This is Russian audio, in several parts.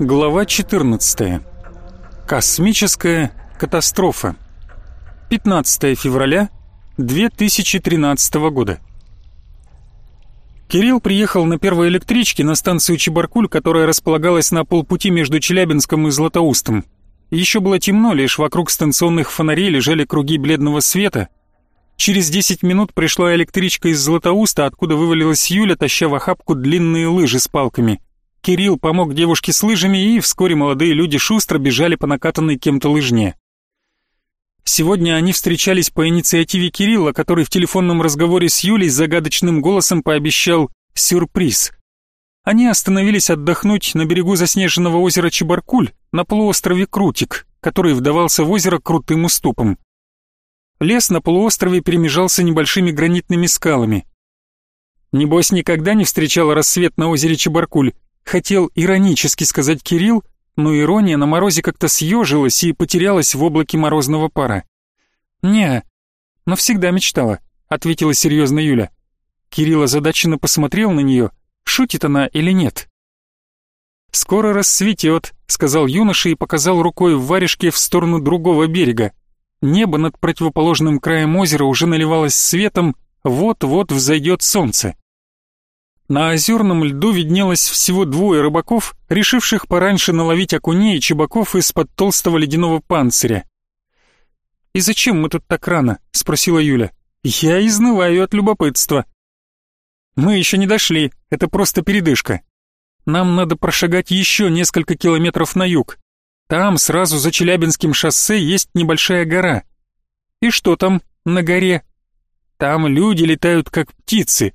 Глава 14. Космическая катастрофа. 15 февраля 2013 года. Кирилл приехал на первой электричке на станцию Чебаркуль, которая располагалась на полпути между Челябинском и Златоустом. Еще было темно, лишь вокруг станционных фонарей лежали круги бледного света. Через 10 минут пришла электричка из Златоуста, откуда вывалилась Юля, таща в охапку длинные лыжи с палками. Кирилл помог девушке с лыжами, и вскоре молодые люди шустро бежали по накатанной кем-то лыжне. Сегодня они встречались по инициативе Кирилла, который в телефонном разговоре с Юлей загадочным голосом пообещал сюрприз. Они остановились отдохнуть на берегу заснеженного озера Чебаркуль на полуострове Крутик, который вдавался в озеро крутым уступом. Лес на полуострове перемежался небольшими гранитными скалами. Небось, никогда не встречал рассвет на озере Чебаркуль, Хотел иронически сказать Кирилл, но ирония на морозе как-то съежилась и потерялась в облаке морозного пара. «Не, но всегда мечтала», — ответила серьезно Юля. Кирилл озадаченно посмотрел на нее, шутит она или нет. «Скоро рассветет», — сказал юноша и показал рукой в варежке в сторону другого берега. Небо над противоположным краем озера уже наливалось светом, вот-вот взойдет солнце. На озерном льду виднелось всего двое рыбаков, решивших пораньше наловить окуней и чебаков из-под толстого ледяного панциря. «И зачем мы тут так рано?» — спросила Юля. «Я изнываю от любопытства». «Мы еще не дошли, это просто передышка. Нам надо прошагать еще несколько километров на юг. Там, сразу за Челябинским шоссе, есть небольшая гора. И что там на горе? Там люди летают как птицы.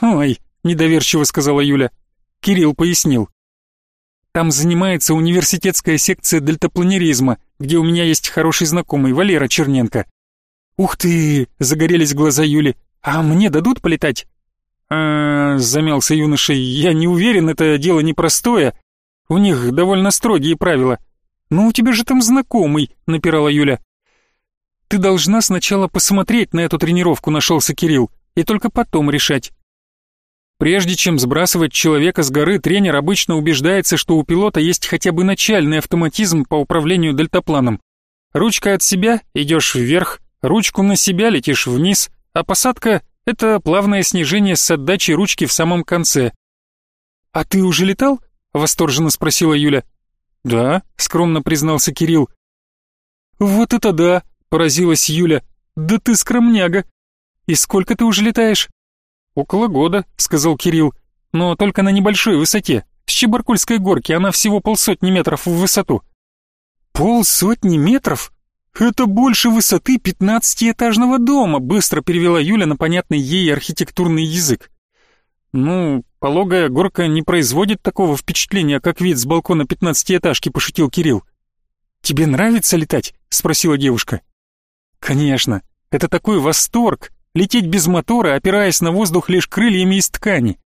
Ой, недоверчиво сказала Юля. Кирилл пояснил. Там занимается университетская секция дельтапланеризма, где у меня есть хороший знакомый, Валера Черненко. Ух ты, загорелись глаза Юли. А мне дадут полетать? А, замялся юноша. Я не уверен, это дело непростое. У них довольно строгие правила. Ну у тебя же там знакомый, напирала Юля. Ты должна сначала посмотреть на эту тренировку, нашелся Кирилл, и только потом решать. Прежде чем сбрасывать человека с горы, тренер обычно убеждается, что у пилота есть хотя бы начальный автоматизм по управлению дельтапланом. Ручка от себя идешь вверх, ручку на себя летишь вниз, а посадка — это плавное снижение с отдачей ручки в самом конце. «А ты уже летал?» — восторженно спросила Юля. «Да», — скромно признался Кирилл. «Вот это да!» — поразилась Юля. «Да ты скромняга! И сколько ты уже летаешь?» «Около года», — сказал Кирилл, — «но только на небольшой высоте. С Чебаркульской горки она всего полсотни метров в высоту». «Полсотни метров? Это больше высоты пятнадцатиэтажного дома», — быстро перевела Юля на понятный ей архитектурный язык. «Ну, пологая горка не производит такого впечатления, как вид с балкона пятнадцатиэтажки», — пошутил Кирилл. «Тебе нравится летать?» — спросила девушка. «Конечно, это такой восторг, лететь без мотора, опираясь на воздух лишь крыльями из ткани.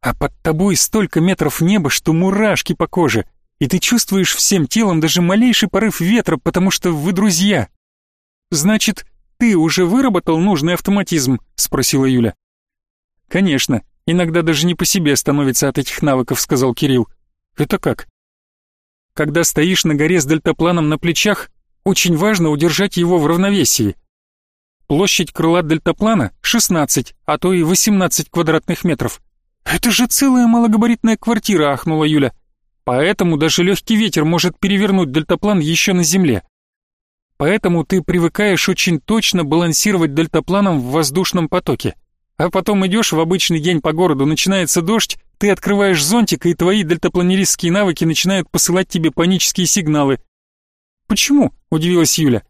А под тобой столько метров неба, что мурашки по коже, и ты чувствуешь всем телом даже малейший порыв ветра, потому что вы друзья. Значит, ты уже выработал нужный автоматизм? спросила Юля. Конечно, иногда даже не по себе становится от этих навыков, сказал Кирилл. Это как? Когда стоишь на горе с дельтапланом на плечах, очень важно удержать его в равновесии. Площадь крыла дельтаплана 16, а то и 18 квадратных метров. Это же целая малогабаритная квартира, ахнула Юля. Поэтому даже легкий ветер может перевернуть дельтаплан еще на земле. Поэтому ты привыкаешь очень точно балансировать дельтапланом в воздушном потоке. А потом идешь в обычный день по городу, начинается дождь, ты открываешь зонтик, и твои дельтапланеристские навыки начинают посылать тебе панические сигналы. «Почему?» – удивилась Юля.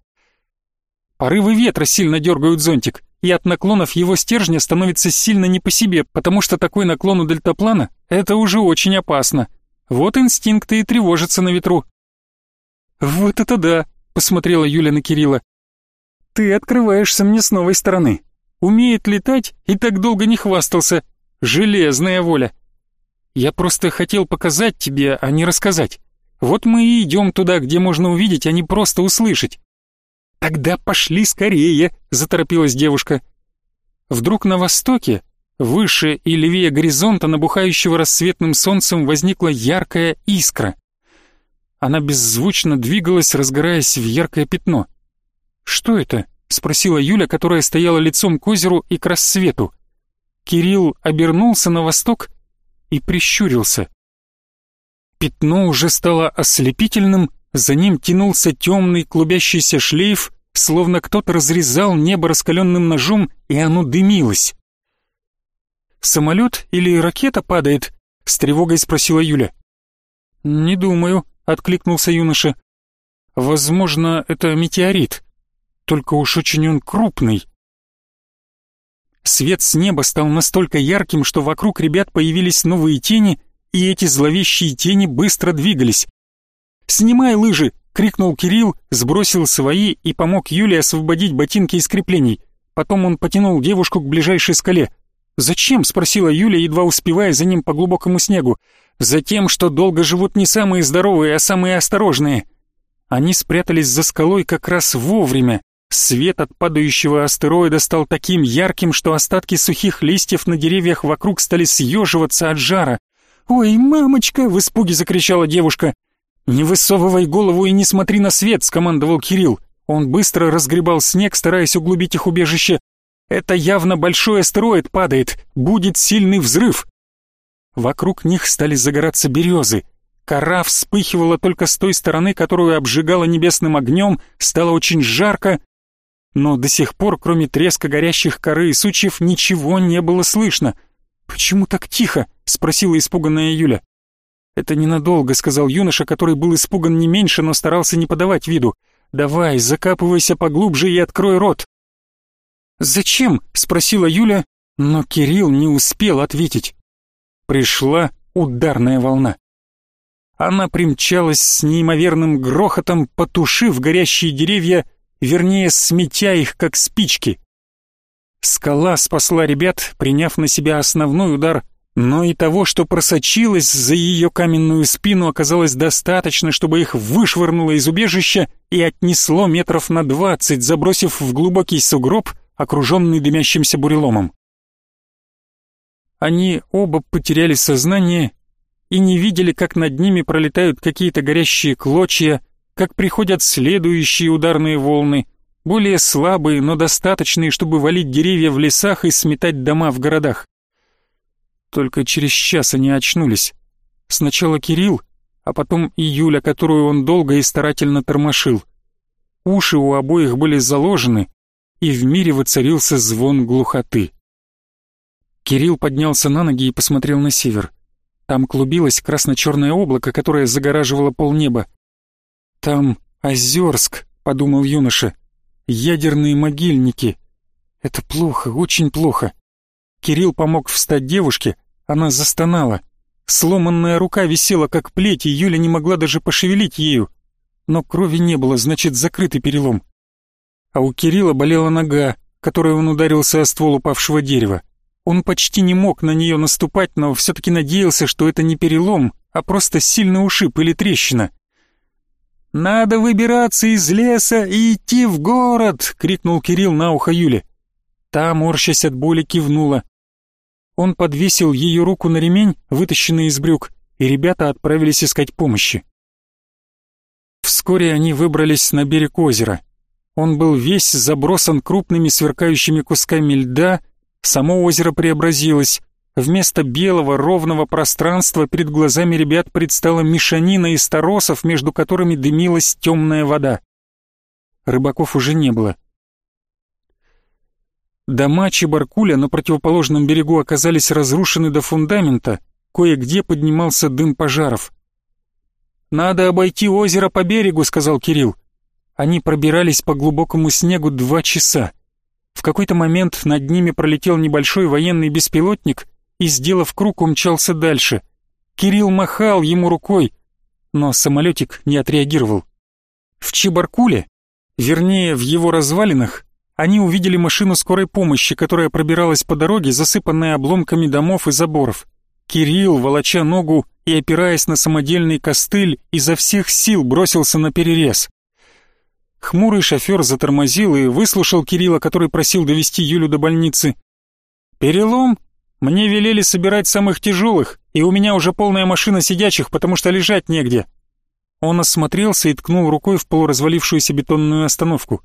Порывы ветра сильно дергают зонтик, и от наклонов его стержня становится сильно не по себе, потому что такой наклон у дельтаплана — это уже очень опасно. Вот инстинкты и тревожатся на ветру. «Вот это да!» — посмотрела Юля на Кирилла. «Ты открываешься мне с новой стороны. Умеет летать и так долго не хвастался. Железная воля. Я просто хотел показать тебе, а не рассказать. Вот мы и идем туда, где можно увидеть, а не просто услышать. «Тогда пошли скорее!» — заторопилась девушка. Вдруг на востоке Выше и левее горизонта, набухающего рассветным солнцем, возникла яркая искра. Она беззвучно двигалась, разгораясь в яркое пятно. «Что это?» — спросила Юля, которая стояла лицом к озеру и к рассвету. Кирилл обернулся на восток и прищурился. Пятно уже стало ослепительным, за ним тянулся темный клубящийся шлейф, словно кто-то разрезал небо раскаленным ножом, и оно дымилось. «Самолет или ракета падает?» — с тревогой спросила Юля. «Не думаю», — откликнулся юноша. «Возможно, это метеорит. Только уж очень он крупный». Свет с неба стал настолько ярким, что вокруг ребят появились новые тени, и эти зловещие тени быстро двигались. «Снимай лыжи!» — крикнул Кирилл, сбросил свои и помог Юле освободить ботинки из креплений. Потом он потянул девушку к ближайшей скале. «Зачем?» — спросила Юля, едва успевая за ним по глубокому снегу. «Затем, что долго живут не самые здоровые, а самые осторожные». Они спрятались за скалой как раз вовремя. Свет от падающего астероида стал таким ярким, что остатки сухих листьев на деревьях вокруг стали съеживаться от жара. «Ой, мамочка!» — в испуге закричала девушка. «Не высовывай голову и не смотри на свет!» — скомандовал Кирилл. Он быстро разгребал снег, стараясь углубить их убежище. «Это явно большой астероид падает. Будет сильный взрыв!» Вокруг них стали загораться березы. Кора вспыхивала только с той стороны, которую обжигала небесным огнем, стало очень жарко, но до сих пор, кроме треска горящих коры и сучьев, ничего не было слышно. «Почему так тихо?» — спросила испуганная Юля. «Это ненадолго», — сказал юноша, который был испуган не меньше, но старался не подавать виду. «Давай, закапывайся поглубже и открой рот». «Зачем?» — спросила Юля, но Кирилл не успел ответить. Пришла ударная волна. Она примчалась с неимоверным грохотом, потушив горящие деревья вернее, сметя их, как спички. Скала спасла ребят, приняв на себя основной удар, но и того, что просочилось за ее каменную спину, оказалось достаточно, чтобы их вышвырнуло из убежища и отнесло метров на двадцать, забросив в глубокий сугроб, окруженный дымящимся буреломом. Они оба потеряли сознание и не видели, как над ними пролетают какие-то горящие клочья, как приходят следующие ударные волны, более слабые, но достаточные, чтобы валить деревья в лесах и сметать дома в городах. Только через час они очнулись. Сначала Кирилл, а потом и Юля, которую он долго и старательно тормошил. Уши у обоих были заложены, и в мире воцарился звон глухоты. Кирилл поднялся на ноги и посмотрел на север. Там клубилось красно-черное облако, которое загораживало полнеба. «Там Озерск», — подумал юноша. «Ядерные могильники. Это плохо, очень плохо». Кирилл помог встать девушке, она застонала. Сломанная рука висела как плеть, и Юля не могла даже пошевелить ею. Но крови не было, значит, закрытый перелом. А у Кирилла болела нога, которой он ударился о ствол упавшего дерева. Он почти не мог на нее наступать, но все-таки надеялся, что это не перелом, а просто сильный ушиб или трещина. «Надо выбираться из леса и идти в город!» — крикнул Кирилл на ухо Юле. Та, морщась от боли, кивнула. Он подвесил ее руку на ремень, вытащенный из брюк, и ребята отправились искать помощи. Вскоре они выбрались на берег озера. Он был весь забросан крупными сверкающими кусками льда, само озеро преобразилось, Вместо белого ровного пространства перед глазами ребят предстала мешанина из торосов, между которыми дымилась темная вода. Рыбаков уже не было. Дома Чебаркуля на противоположном берегу оказались разрушены до фундамента, кое-где поднимался дым пожаров. «Надо обойти озеро по берегу», — сказал Кирилл. Они пробирались по глубокому снегу два часа. В какой-то момент над ними пролетел небольшой военный беспилотник и, сделав круг, умчался дальше. Кирилл махал ему рукой, но самолетик не отреагировал. В Чебаркуле, вернее, в его развалинах, они увидели машину скорой помощи, которая пробиралась по дороге, засыпанной обломками домов и заборов. Кирилл, волоча ногу и опираясь на самодельный костыль, изо всех сил бросился на перерез. Хмурый шофер затормозил и выслушал Кирилла, который просил довести Юлю до больницы. «Перелом?» Мне велели собирать самых тяжелых, и у меня уже полная машина сидячих, потому что лежать негде». Он осмотрелся и ткнул рукой в полуразвалившуюся бетонную остановку.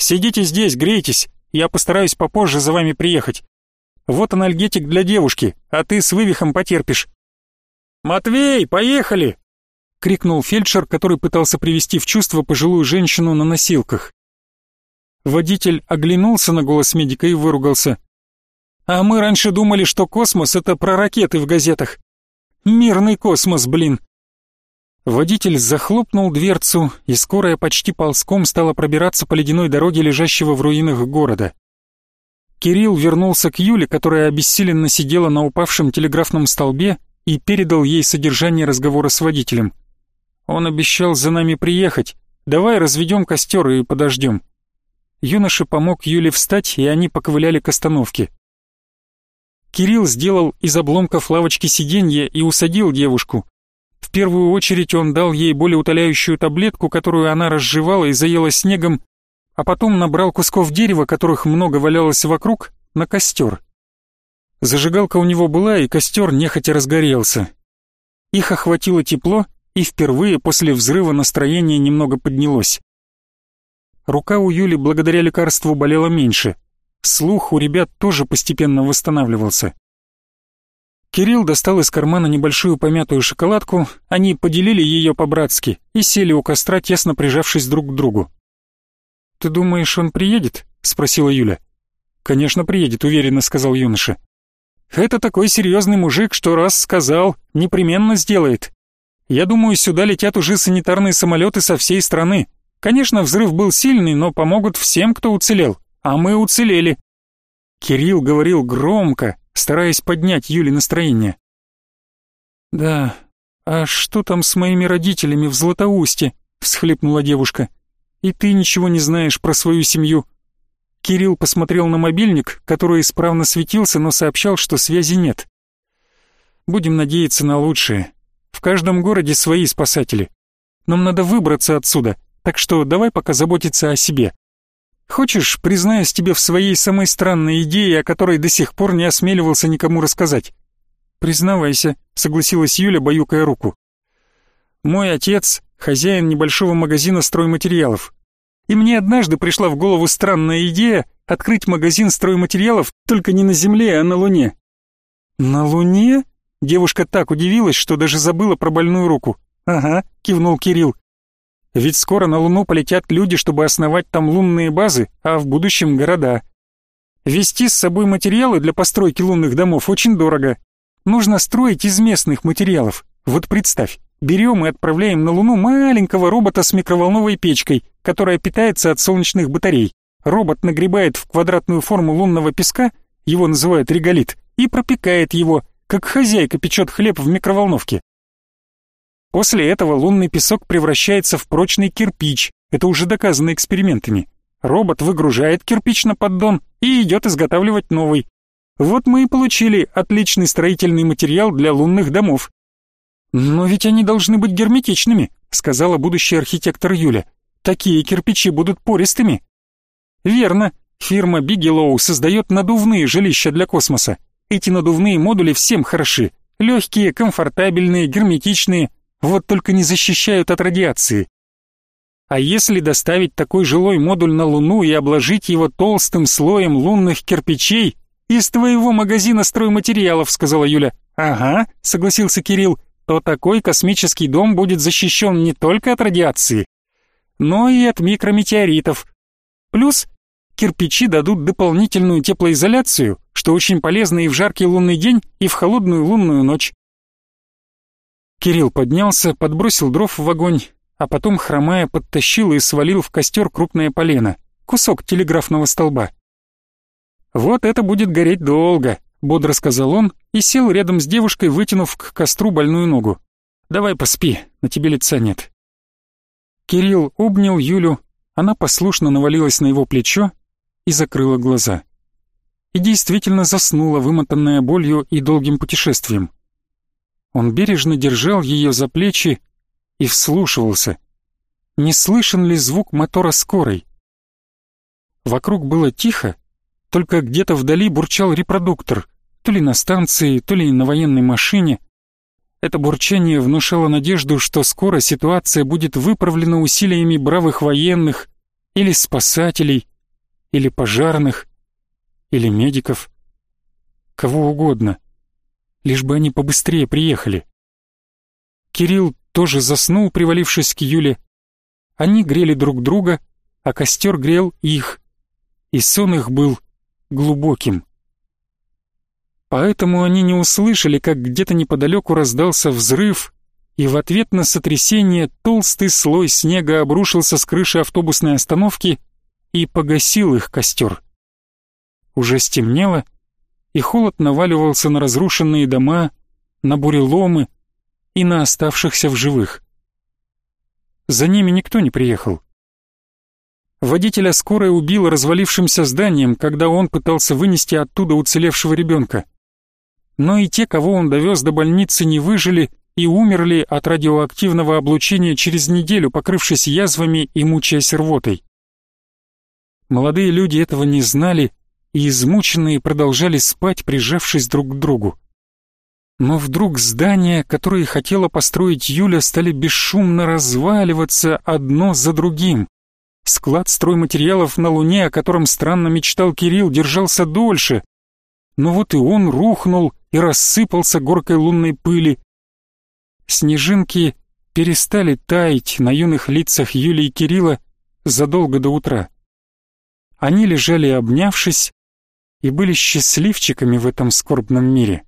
«Сидите здесь, грейтесь, я постараюсь попозже за вами приехать. Вот анальгетик для девушки, а ты с вывихом потерпишь». «Матвей, поехали!» — крикнул фельдшер, который пытался привести в чувство пожилую женщину на носилках. Водитель оглянулся на голос медика и выругался. «А мы раньше думали, что космос — это про ракеты в газетах. Мирный космос, блин!» Водитель захлопнул дверцу, и скорая почти ползком стала пробираться по ледяной дороге, лежащего в руинах города. Кирилл вернулся к Юле, которая обессиленно сидела на упавшем телеграфном столбе и передал ей содержание разговора с водителем. Он обещал за нами приехать. Давай разведем костер и подождем. Юноша помог Юле встать, и они поковыляли к остановке. Кирилл сделал из обломков лавочки сиденье и усадил девушку. В первую очередь он дал ей болеутоляющую таблетку, которую она разжевала и заела снегом, а потом набрал кусков дерева, которых много валялось вокруг, на костер. Зажигалка у него была, и костер нехотя разгорелся. Их охватило тепло, и впервые после взрыва настроение немного поднялось. Рука у Юли благодаря лекарству болела меньше. Слух у ребят тоже постепенно восстанавливался. Кирилл достал из кармана небольшую помятую шоколадку, они поделили ее по-братски и сели у костра, тесно прижавшись друг к другу. «Ты думаешь, он приедет?» — спросила Юля. «Конечно приедет», — уверенно сказал юноша. «Это такой серьезный мужик, что раз сказал, непременно сделает. Я думаю, сюда летят уже санитарные самолеты со всей страны. Конечно, взрыв был сильный, но помогут всем, кто уцелел. А мы уцелели. Кирилл говорил громко, стараясь поднять Юле настроение. «Да, а что там с моими родителями в Златоусте?» — всхлипнула девушка. «И ты ничего не знаешь про свою семью?» Кирилл посмотрел на мобильник, который исправно светился, но сообщал, что связи нет. «Будем надеяться на лучшее. В каждом городе свои спасатели. Нам надо выбраться отсюда, так что давай пока заботиться о себе. Хочешь, признаюсь тебе в своей самой странной идее, о которой до сих пор не осмеливался никому рассказать? Признавайся, согласилась Юля, баюкая руку. Мой отец — хозяин небольшого магазина стройматериалов. И мне однажды пришла в голову странная идея открыть магазин стройматериалов только не на Земле, а на Луне. На Луне? Девушка так удивилась, что даже забыла про больную руку. «Ага», — кивнул Кирилл. «Ведь скоро на Луну полетят люди, чтобы основать там лунные базы, а в будущем города. Вести с собой материалы для постройки лунных домов очень дорого. Нужно строить из местных материалов. Вот представь, берем и отправляем на Луну маленького робота с микроволновой печкой, которая питается от солнечных батарей. Робот нагребает в квадратную форму лунного песка, его называют реголит, и пропекает его, как хозяйка печет хлеб в микроволновке. После этого лунный песок превращается в прочный кирпич, это уже доказано экспериментами. Робот выгружает кирпич на поддон и идет изготавливать новый. Вот мы и получили отличный строительный материал для лунных домов. «Но ведь они должны быть герметичными», — сказала будущий архитектор Юля. «Такие кирпичи будут пористыми». «Верно. Фирма Бигелоу создает надувные жилища для космоса. Эти надувные модули всем хороши. Легкие, комфортабельные, герметичные. Вот только не защищают от радиации. А если доставить такой жилой модуль на Луну и обложить его толстым слоем лунных кирпичей? Из твоего магазина стройматериалов, сказала Юля. Ага, согласился Кирилл. То такой космический дом будет защищен не только от радиации, но и от микрометеоритов. Плюс кирпичи дадут дополнительную теплоизоляцию, что очень полезно и в жаркий лунный день, и в холодную лунную ночь. Кирилл поднялся, подбросил дров в огонь, а потом, хромая, подтащил и свалил в костер крупное полено, кусок телеграфного столба. «Вот это будет гореть долго», — бодро сказал он и сел рядом с девушкой, вытянув к костру больную ногу. «Давай поспи, на тебе лица нет». Кирилл обнял Юлю, она послушно навалилась на его плечо и закрыла глаза. И действительно заснула, вымотанная болью и долгим путешествием. Он бережно держал ее за плечи и вслушивался. Не слышен ли звук мотора скорой? Вокруг было тихо, только где-то вдали бурчал репродуктор, То ли на станции, то ли на военной машине. Это бурчание внушало надежду, что скоро ситуация будет выправлена усилиями бравых военных или спасателей, или пожарных, или медиков. Кого угодно. Лишь бы они побыстрее приехали. Кирилл тоже заснул, привалившись к Юле. Они грели друг друга, а костер грел их. И сон их был глубоким. Поэтому они не услышали, как где-то неподалеку раздался взрыв, и в ответ на сотрясение толстый слой снега обрушился с крыши автобусной остановки и погасил их костер. Уже стемнело, и холод наваливался на разрушенные дома, на буреломы и на оставшихся в живых. За ними никто не приехал. Водителя скорой убило развалившимся зданием, когда он пытался вынести оттуда уцелевшего ребенка. Но и те, кого он довез до больницы, не выжили и умерли от радиоактивного облучения через неделю, покрывшись язвами и мучаясь рвотой. Молодые люди этого не знали и измученные продолжали спать, прижавшись друг к другу. Но вдруг здания, которые хотела построить Юля, стали бесшумно разваливаться одно за другим. Склад стройматериалов на Луне, о котором странно мечтал Кирилл, держался дольше. Но вот и он рухнул и рассыпался горкой лунной пыли. Снежинки перестали таять на юных лицах Юли и Кирилла задолго до утра. Они лежали обнявшись и были счастливчиками в этом скорбном мире.